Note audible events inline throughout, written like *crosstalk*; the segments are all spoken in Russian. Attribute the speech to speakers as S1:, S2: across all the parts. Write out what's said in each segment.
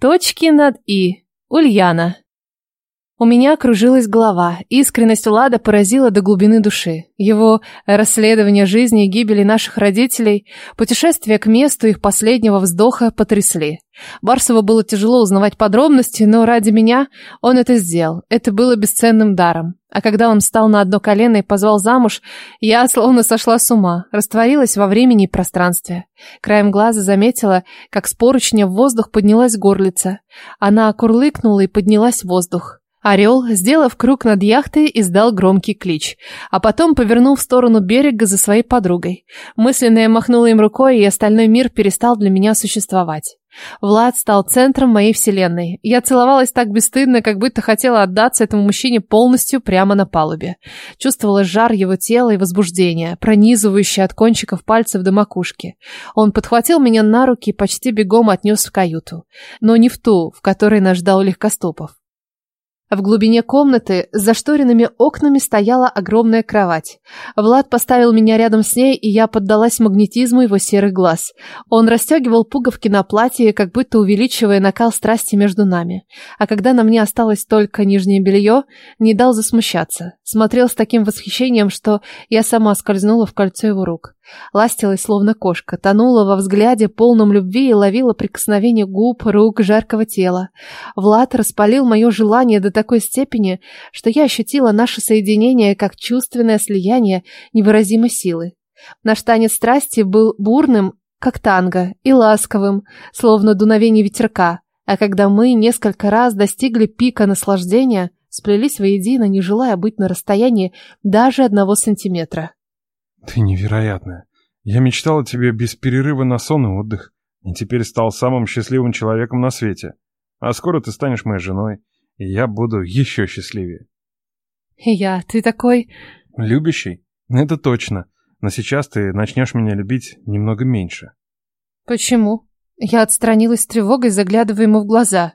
S1: Точки над «и». Ульяна. У меня кружилась голова. Искренность Влада поразила до глубины души. Его расследование жизни и гибели наших родителей, путешествие к месту их последнего вздоха потрясли. Барсову было тяжело узнавать подробности, но ради меня он это сделал. Это было бесценным даром. А когда он встал на одно колено и позвал замуж, я словно сошла с ума, растворилась во времени и пространстве. Краем глаза заметила, как с поручня в воздух поднялась горлица. Она курлыкнула и поднялась в воздух. Орел, сделав круг над яхтой, издал громкий клич, а потом повернул в сторону берега за своей подругой. Мысленно я махнула им рукой, и остальной мир перестал для меня существовать. Влад стал центром моей вселенной. Я целовалась так бесстыдно, как будто хотела отдаться этому мужчине полностью прямо на палубе. Чувствовала жар его тела и возбуждение, пронизывающее от кончиков пальцев до макушки. Он подхватил меня на руки и почти бегом отнес в каюту. Но не в ту, в которой нас ждал Легкостопов. В глубине комнаты с зашторенными окнами стояла огромная кровать. Влад поставил меня рядом с ней, и я поддалась магнетизму его серых глаз. Он расстегивал пуговки на платье, как будто увеличивая накал страсти между нами. А когда на мне осталось только нижнее белье, не дал засмущаться. Смотрел с таким восхищением, что я сама скользнула в кольцо его рук. Ластилась, словно кошка, тонула во взгляде, полном любви и ловила прикосновение губ, рук, жаркого тела. Влад распалил мое желание до такой степени, что я ощутила наше соединение как чувственное слияние невыразимой силы. Наш танец страсти был бурным, как танго, и ласковым, словно дуновение ветерка, а когда мы несколько раз достигли пика наслаждения, сплелись воедино, не желая быть на расстоянии даже одного сантиметра. *laughs*
S2: Ты невероятная. Я мечтал о тебе без перерыва на сон и отдых, и теперь стал самым счастливым человеком на свете. А скоро ты станешь моей женой, и я буду еще счастливее.
S1: И я, ты такой...
S2: Любящий? Это точно. Но сейчас ты начнешь меня любить немного меньше.
S1: Почему? Я отстранилась с тревогой, заглядывая ему в глаза.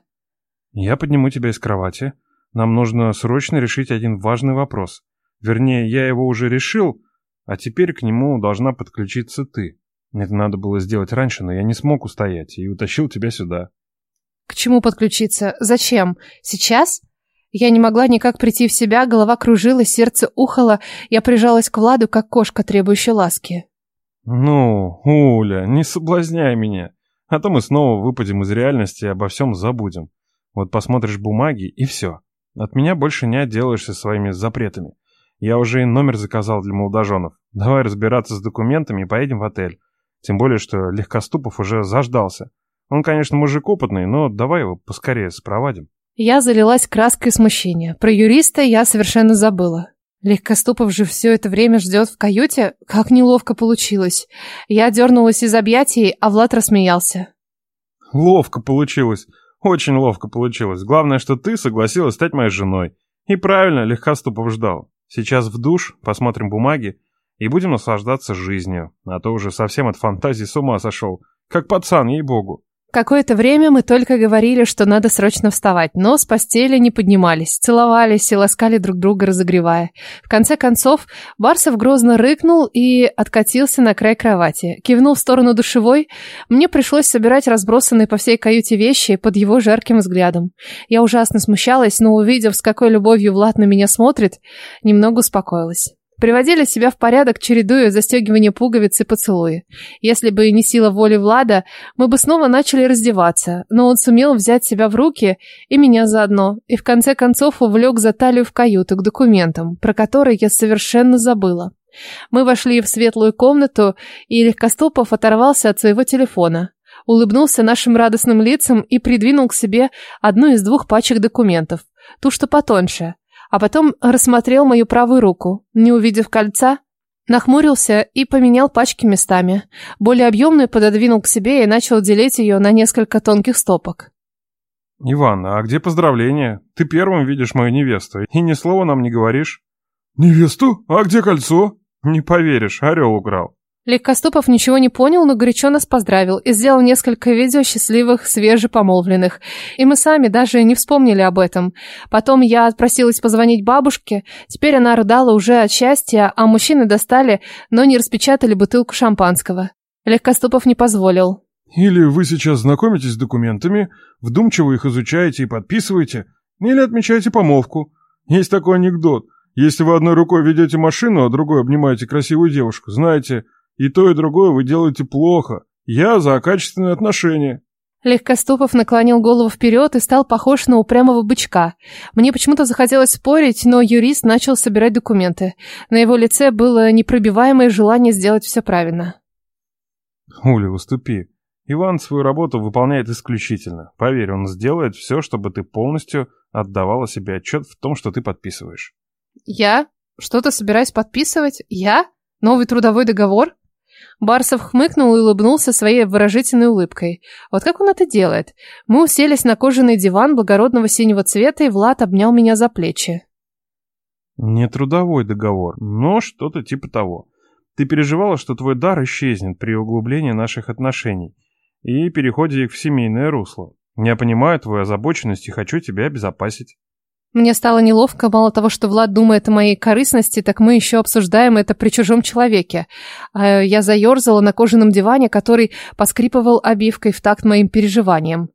S2: Я подниму тебя из кровати. Нам нужно срочно решить один важный вопрос. Вернее, я его уже решил, а теперь к нему должна подключиться ты. Это надо было сделать раньше, но я не смог устоять и утащил тебя сюда.
S1: К чему подключиться? Зачем? Сейчас? Я не могла никак прийти в себя, голова кружилась, сердце ухало, я прижалась к Владу, как кошка, требующая ласки.
S2: Ну, Уля, не соблазняй меня, а то мы снова выпадем из реальности и обо всем забудем. Вот посмотришь бумаги и все. От меня больше не отделаешься своими запретами. Я уже и номер заказал для молодоженов. Давай разбираться с документами и поедем в отель. Тем более, что Легкоступов уже заждался. Он, конечно, мужик опытный, но давай его поскорее спровадим.
S1: Я залилась краской смущения. Про юриста я совершенно забыла. Легкоступов же все это время ждет в каюте? Как неловко получилось. Я дернулась из объятий, а Влад рассмеялся.
S2: Ловко получилось. Очень ловко получилось. Главное, что ты согласилась стать моей женой. И правильно, Легкоступов ждал. Сейчас в душ, посмотрим бумаги и будем наслаждаться жизнью. А то уже совсем от фантазии с ума сошел. Как пацан, ей-богу.
S1: Какое-то время мы только говорили, что надо срочно вставать, но с постели не поднимались, целовались и ласкали друг друга, разогревая. В конце концов, Барсов грозно рыкнул и откатился на край кровати. Кивнул в сторону душевой. Мне пришлось собирать разбросанные по всей каюте вещи под его жарким взглядом. Я ужасно смущалась, но увидев, с какой любовью Влад на меня смотрит, немного успокоилась. Приводили себя в порядок, чередуя застегивание пуговиц и поцелуи. Если бы не сила воли Влада, мы бы снова начали раздеваться, но он сумел взять себя в руки и меня заодно, и в конце концов увлек за талию в каюту к документам, про которые я совершенно забыла. Мы вошли в светлую комнату, и Легкостопов оторвался от своего телефона, улыбнулся нашим радостным лицам и придвинул к себе одну из двух пачек документов, ту, что потоньше, а потом рассмотрел мою правую руку. Не увидев кольца, нахмурился и поменял пачки местами. Более объемную пододвинул к себе и начал делить ее на несколько тонких стопок.
S2: «Иван, а где поздравления? Ты первым видишь мою невесту, и ни слова нам не говоришь».
S3: «Невесту? А где кольцо?»
S2: «Не поверишь, орел украл».
S1: Легкоступов ничего не понял, но горячо нас поздравил и сделал несколько видео счастливых, свежепомолвленных. И мы сами даже не вспомнили об этом. Потом я отпросилась позвонить бабушке. Теперь она рыдала уже от счастья, а мужчины достали, но не распечатали бутылку шампанского. Легкоступов не позволил.
S3: Или вы сейчас знакомитесь с документами, вдумчиво их изучаете и подписываете, или отмечаете помолвку. Есть такой анекдот. Если вы одной рукой ведете машину, а другой обнимаете красивую девушку, знаете, и то, и другое вы делаете плохо. Я за качественные отношения.
S1: Легкоступов наклонил голову вперед и стал похож на упрямого бычка. Мне почему-то захотелось спорить, но юрист начал собирать документы. На его лице было непробиваемое желание сделать все правильно.
S2: Уля, уступи. Иван свою работу выполняет исключительно. Поверь, он сделает все, чтобы ты полностью отдавала себе отчет в том, что ты подписываешь.
S1: Я? Что-то собираюсь подписывать? Я? Новый трудовой договор? Барсов хмыкнул и улыбнулся своей выражительной улыбкой. Вот как он это делает? Мы уселись на кожаный диван благородного синего цвета, и Влад обнял меня за плечи.
S2: Не трудовой договор, но что-то типа того. Ты переживала, что твой дар исчезнет при углублении наших отношений и переходе их в семейное русло. Я понимаю твою озабоченность и хочу тебя обезопасить.
S1: Мне стало неловко, мало того, что Влад думает о моей корыстности, так мы еще обсуждаем это при чужом человеке. А я заерзала на кожаном диване, который поскрипывал обивкой в такт моим переживаниям.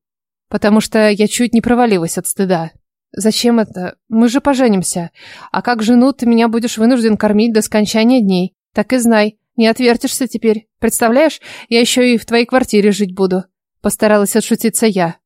S1: Потому что я чуть не провалилась от стыда. Зачем это? Мы же поженимся. А как жену ты меня будешь вынужден кормить до скончания дней? Так и знай, не отвертишься теперь. Представляешь, я еще и в твоей квартире жить буду. Постаралась отшутиться я.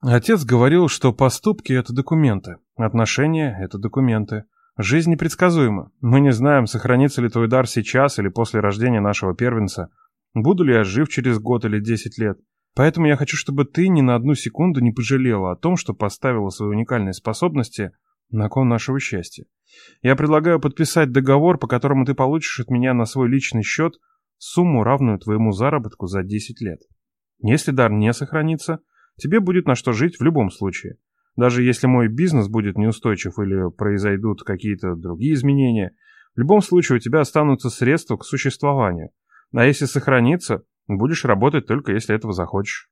S2: Отец говорил, что поступки — это документы, отношения — это документы. Жизнь непредсказуема. Мы не знаем, сохранится ли твой дар сейчас или после рождения нашего первенца. Буду ли я жив через год или десять лет. Поэтому я хочу, чтобы ты ни на одну секунду не пожалела о том, что поставила свои уникальные способности на кон нашего счастья. Я предлагаю подписать договор, по которому ты получишь от меня на свой личный счет сумму, равную твоему заработку за 10 лет. Если дар не сохранится, тебе будет на что жить в любом случае. Даже если мой бизнес будет неустойчив или произойдут какие-то другие изменения, в любом случае у тебя останутся средства к существованию. А если сохранится, будешь работать только если этого захочешь.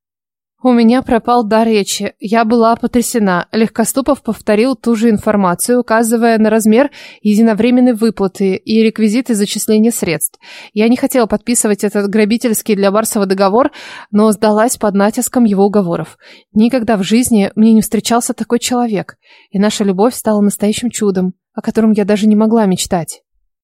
S1: У меня пропал дар речи. Я была потрясена. Легкоступов повторил ту же информацию, указывая на размер единовременной выплаты и реквизиты зачисления средств. Я не хотела подписывать этот грабительский для Барсова договор, но сдалась под натиском его уговоров. Никогда в жизни мне не встречался такой человек, и наша любовь стала настоящим чудом, о котором я даже не могла мечтать.